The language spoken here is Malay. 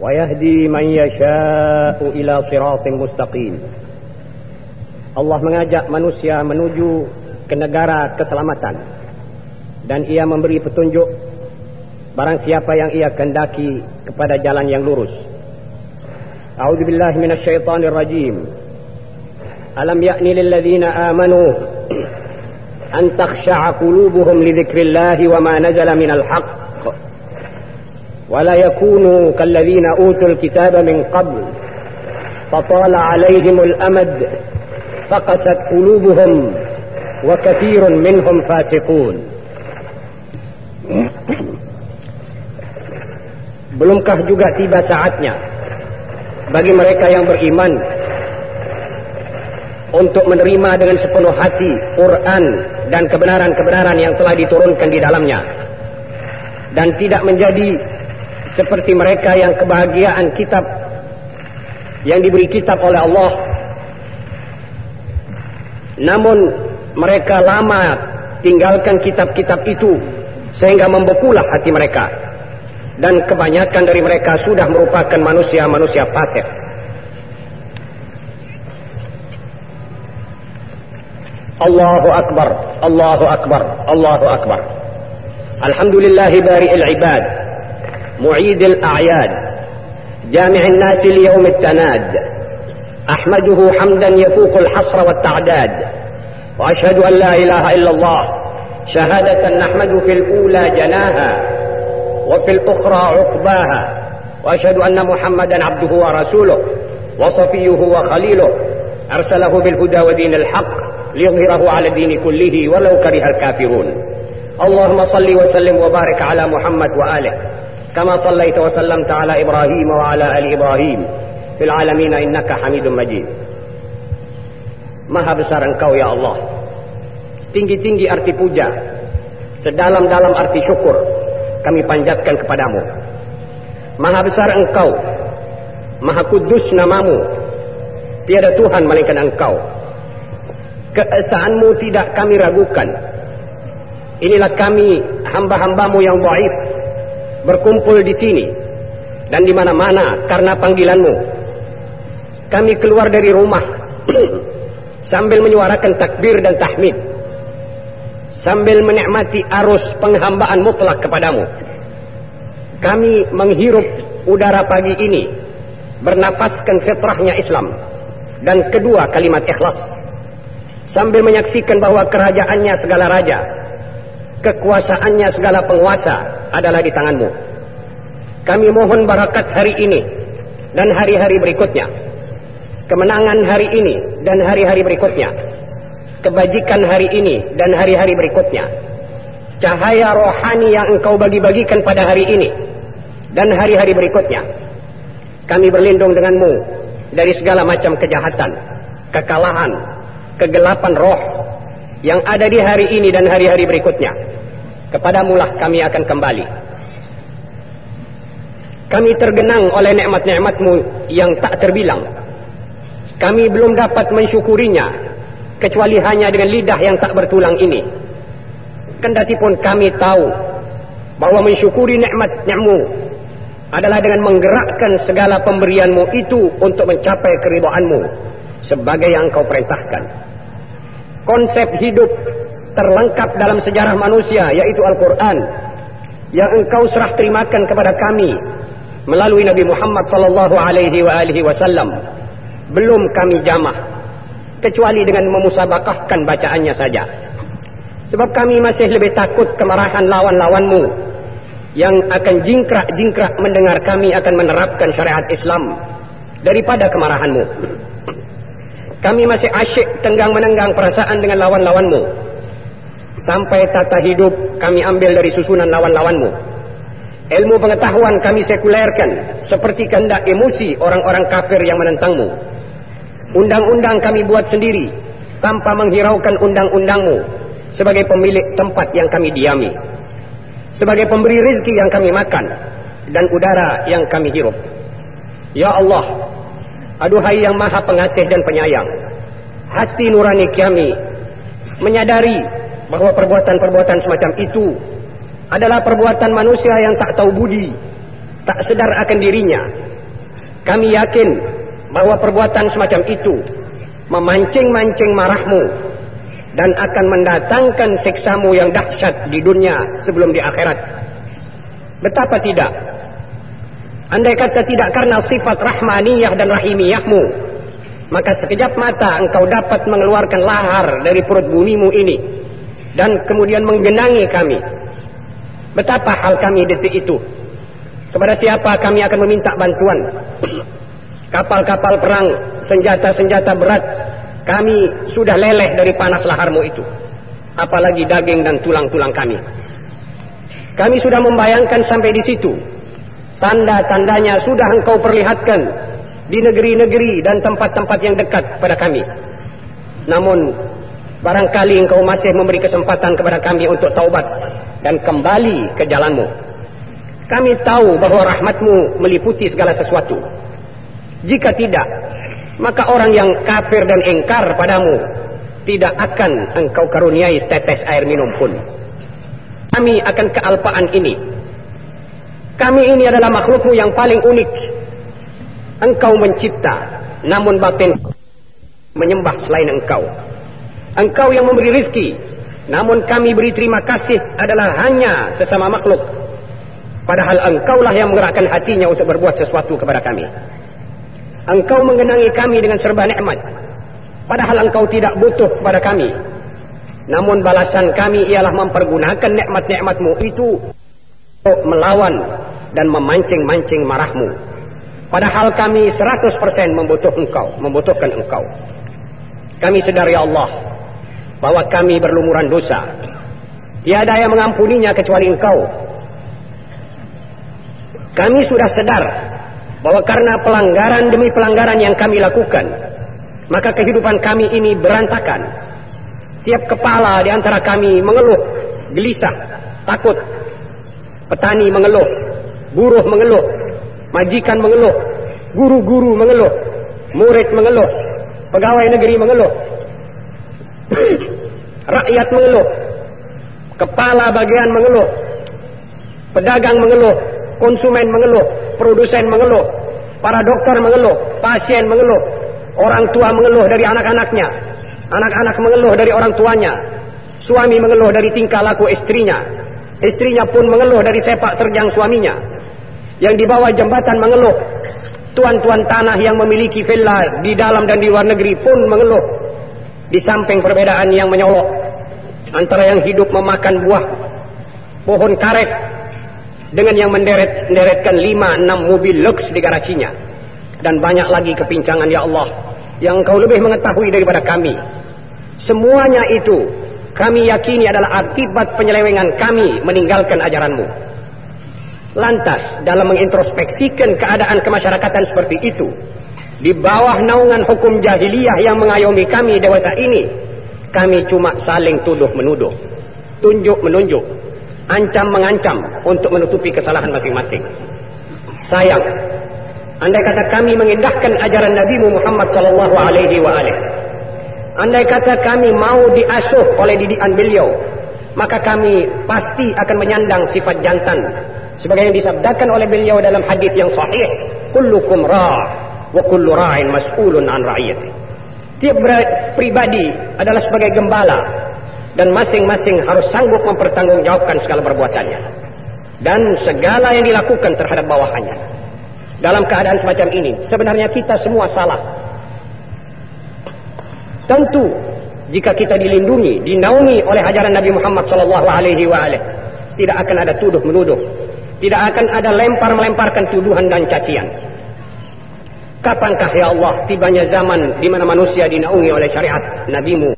ويهدي من يشاء إلى صراط مستقيم Allah mengajak manusia menuju ke negara keselamatan dan ia memberi petunjuk barang siapa yang ia kendaki kepada jalan yang lurus. A'udzu billahi minasyaitonir rajim. Alam ya'ni lil ladzina amanu an takhsha'a qulubuhum li dzikrillahi wa ma nazala minal haqq wa la yakunu kal ladzina utul kitaba min qabl fatala 'alayhimul amad فقست قلوبهم وكثير منهم فاسقون Belumkah juga tiba saatnya bagi mereka yang beriman untuk menerima dengan sepenuh hati Quran dan kebenaran-kebenaran yang telah diturunkan di dalamnya dan tidak menjadi seperti mereka yang kebahagiaan kitab yang diberi kitab oleh Allah namun mereka lama tinggalkan kitab-kitab itu sehingga membekulah hati mereka. Dan kebanyakan dari mereka sudah merupakan manusia-manusia fasik. Allahu Akbar, Allahu Akbar, Allahu Akbar. Alhamdulillah bari'il ibad, mu'idil a'yad, jami'in nasi liyawm tanad أحمده حمدا يفوق الحصر والتعداد. وأشهد أن لا إله إلا الله شهادة نحمد في الأولى جناها وفي الأخرى عقباها. وأشهد أن محمدا عبده ورسوله وصفيه وخليله. أرسله بالهدى ودين الحق ليظهره على الدين كله ولو كره الكافرون. اللهم صل وسلم وبارك على محمد وآله. كما صليت وسلمت على إبراهيم وعلى آل إبراهيم fil alamin innaka hamidum majid Maha besar engkau ya Allah Tinggi-tinggi arti puja Sedalam-dalam arti syukur Kami panjatkan kepadamu Maha besar engkau Maha kudus namamu Tiada Tuhan melainkan engkau Keesaanmu tidak kami ragukan Inilah kami hamba-hambamu yang baik Berkumpul di sini. Dan di mana-mana karena panggilanmu. Kami keluar dari rumah sambil menyuarakan takbir dan tahmid. Sambil menikmati arus penghambaan mutlak kepadamu. Kami menghirup udara pagi ini bernafaskan fitrahnya Islam dan kedua kalimat ikhlas. Sambil menyaksikan bahwa kerajaannya segala raja kekuasaannya segala penguasa adalah di tanganmu. Kami mohon barakat hari ini dan hari-hari berikutnya. Kemenangan hari ini dan hari-hari berikutnya, kebajikan hari ini dan hari-hari berikutnya, cahaya rohani yang engkau bagi-bagikan pada hari ini dan hari-hari berikutnya. Kami berlindung denganmu dari segala macam kejahatan, kekalahan, kegelapan roh yang ada di hari ini dan hari-hari berikutnya. Kepadamulah kami akan kembali. Kami tergenang oleh nikmat-nikmatmu yang tak terbilang kami belum dapat mensyukurinya kecuali hanya dengan lidah yang tak bertulang ini. Kendati pun kami tahu bahwa mensyukuri nikmat-Mu adalah dengan menggerakkan segala pemberianmu itu untuk mencapai keribaanmu sebagai yang kau perintahkan. Konsep hidup terlengkap dalam sejarah manusia yaitu Al-Quran yang engkau serah terimakan kepada kami melalui Nabi Muhammad sallallahu alaihi wasallam. Belum kami jamah kecuali dengan memusabakahkan bacaannya saja. Sebab kami masih lebih takut kemarahan lawan-lawanmu yang akan jingkrak-jingkrak mendengar kami akan menerapkan syariat Islam daripada kemarahanmu kami masih asyik tenggang menenggang perasaan dengan lawan-lawanmu sampai tata hidup kami ambil dari susunan lawan-lawanmu ilmu pengetahuan kami sekulerkan seperti kehendak emosi orang-orang kafir yang menentangmu Undang-undang kami buat sendiri tanpa menghiraukan undang-undangmu sebagai pemilik tempat yang kami diami. Sebagai pemberi rezeki yang kami makan dan udara yang kami hirup. Ya Allah, aduhai yang maha pengasih dan penyayang. Hati nurani kami menyadari bahawa perbuatan-perbuatan semacam itu adalah perbuatan manusia yang tak tahu budi tak sedar akan dirinya. Kami yakin bahawa perbuatan semacam itu memancing-mancing marahmu dan akan mendatangkan seksamu yang dahsyat di dunia sebelum di akhirat. Betapa tidak? Andai kata tidak karena sifat rahmaniyah dan rahimiyahmu, maka sekejap mata engkau dapat mengeluarkan lahar dari perut bumimu ini dan kemudian menggenangi kami. Betapa hal kami detik itu? Kepada siapa kami akan meminta bantuan? Kapal-kapal perang, senjata-senjata berat, kami sudah leleh dari panas laharmu itu. Apalagi daging dan tulang-tulang kami. Kami sudah membayangkan sampai di situ. Tanda-tandanya sudah engkau perlihatkan di negeri-negeri dan tempat-tempat yang dekat pada kami. Namun, barangkali engkau masih memberi kesempatan kepada kami untuk taubat dan kembali ke jalanmu. Kami tahu bahawa rahmatmu meliputi segala sesuatu. Jika tidak, maka orang yang kafir dan engkar padamu tidak akan engkau karuniai setetes air minum pun. Kami akan kealpaan ini. Kami ini adalah makhlukmu yang paling unik. Engkau mencipta, namun batin menyembah selain engkau. Engkau yang memberi rizki, namun kami beri terima kasih adalah hanya sesama makhluk Padahal engkaulah yang menggerakkan hatinya untuk berbuat sesuatu kepada kami. Engkau mengenangi kami dengan serba nikmat. Padahal engkau tidak butuh kepada kami. Namun balasan kami ialah mempergunakan nikmat-nikmatmu itu melawan dan memancing-mancing marahmu. Padahal kami 100% membutuhkan engkau, membutuhkan engkau. Kami sedar ya Allah bahwa kami berlumuran dosa. Tiada yang mengampuninya kecuali engkau. Kami sudah sedar bahawa karena pelanggaran demi pelanggaran yang kami lakukan, maka kehidupan kami ini berantakan. Tiap kepala di antara kami mengeluh, gelisah, takut. Petani mengeluh, buruh mengeluh, majikan mengeluh, guru-guru mengeluh, murid mengeluh, pegawai negeri mengeluh. Rakyat mengeluh, kepala bagian mengeluh, pedagang mengeluh, konsumen mengeluh, produsen mengeluh, para dokter mengeluh, pasien mengeluh, orang tua mengeluh dari anak-anaknya, anak-anak mengeluh dari orang tuanya, suami mengeluh dari tingkah laku istrinya, istrinya pun mengeluh dari sepak terjang suaminya, yang di bawah jembatan mengeluh, tuan-tuan tanah yang memiliki villa di dalam dan di luar negeri pun mengeluh, di samping perbedaan yang menyolok. Antara yang hidup memakan buah pohon karet dengan yang menderet-deretkan lima enam mobil lux di garasinya. Dan banyak lagi kepincangan ya Allah yang kau lebih mengetahui daripada kami. Semuanya itu kami yakini adalah akibat penyelewengan kami meninggalkan ajaranmu lantas dalam mengintrospeksikan keadaan kemasyarakatan seperti itu di bawah naungan hukum jahiliyah yang mengayomi kami dewasa ini kami cuma saling tuduh menuduh tunjuk menunjuk ancam mengancam untuk menutupi kesalahan masing-masing. Sayang, andai kata kami mengindahkan ajaran Nabi Muhammad sallallahu alaihi wa alihi. Andai kata kami mau diasuh oleh didikan beliau, maka kami pasti akan menyandang sifat jantan sebagai yang disabdakan oleh beliau dalam hadis yang sahih, kullukum ra' wa kullu ra'in mas'ulun an ra'iyati. Tiap pribadi adalah sebagai gembala dan masing-masing harus sanggup mempertanggungjawabkan segala perbuatannya dan segala yang dilakukan terhadap bawahannya. Dalam keadaan semacam ini, sebenarnya kita semua salah. Tentu jika kita dilindungi, dinaungi oleh ajaran Nabi Muhammad sallallahu alaihi wasallam, tidak akan ada tuduh menuduh, tidak akan ada lempar melemparkan tuduhan dan cacian. Kapankah ya Allah tibanya zaman di mana manusia dinaungi oleh syariat Nabimu